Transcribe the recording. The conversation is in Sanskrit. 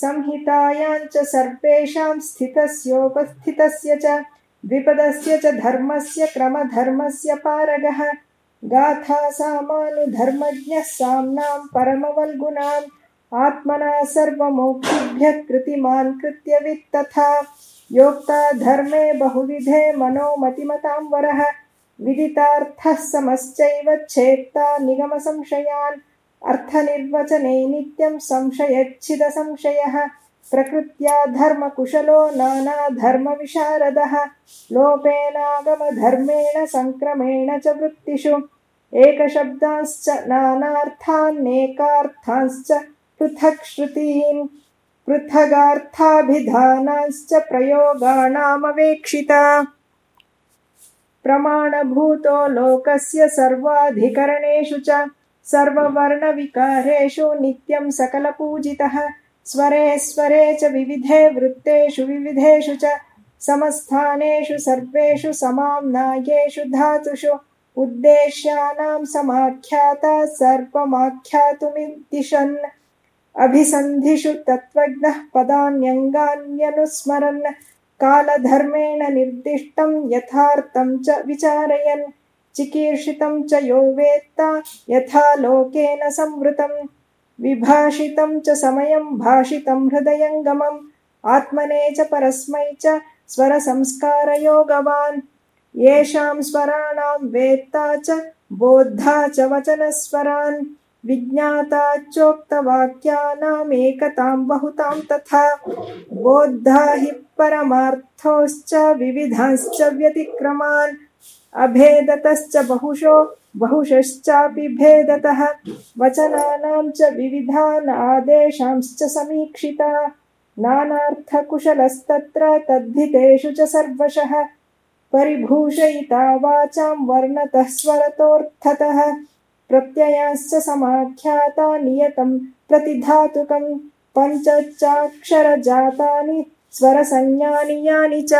संहितायाञ्च सर्वेषां स्थितस्योपस्थितस्य च द्विपदस्य च धर्मस्य क्रमधर्मस्य पारगः। गाथा सामानुधर्मज्ञः साम्नां परमवल्गुनाम् आत्मना सर्वमोक्षिभ्यः कृतिमान् कृत्यवित्तथा योक्ता धर्मे बहुविधे मनोमतिमतां वरः। विदितार्थः समश्चैव छेत्ता निगमसंशयान् अर्थनिर्वचने नित्यं संशयच्छिदसंशयः प्रकृत्या धर्मकुशलो नानाधर्मविशारदः लोपेनागमधर्मेण सङ्क्रमेण च वृत्तिषु एकशब्दांश्च नानार्थान्नेकार्थांश्च पृथक् श्रुतीन् पृथगार्थाभिधानांश्च प्रयोगाणामवेक्षिता। प्रमाणभूतो लोकस्य सर्वाधिकरणेषु च सर्ववर्णविकारेषु नित्यं सकलपूजितः। स्वरे स्वरे च विविधे वृत्तेषु विविधेषु च समस्थानेषु सर्वेषु समाम्नायेषु धातुषु उद्देश्यानां समाख्याता सर्वमाख्यातुमिदिशन् अभिसन्धिषु तत्त्वज्ञः पदान्यङ्गान्यनुस्मरन्। कालधर्मेण निर्दिष्टं यथार्थं च विचारयन् चिकीर्षितं च यो वेत्ता यथा लोकेन संवृतं। विभाषितं च समयं भाषितं हृदयङ्गमम् आत्मने च परस्मै च स्वरसंस्कारयोगवान्। येषां स्वराणां वेत्ता च बोद्धा च वचनस्वरान्। विज्ञाता चोक्तवाक्यानामेकतां बहुतां तथा। बोद्धा हि परमार्थोश्च विविधांश्च व्यतिक्रमान् अभेदतश्च बहुशो बहुशश्चापि भेदतः। वचनानां च विविधानादेशांश्च समीक्षिता। नानार्थकुशलस्तत्र तद्धितेषु च सर्वशः। परिभूषयिता वाचां वर्णतः स्वरतोऽर्थतः। प्रत्ययाश्च समाख्याता नियतं प्रतिधातुकं पञ्चचाक्षरजातानि स्वरसंज्ञानि यानि च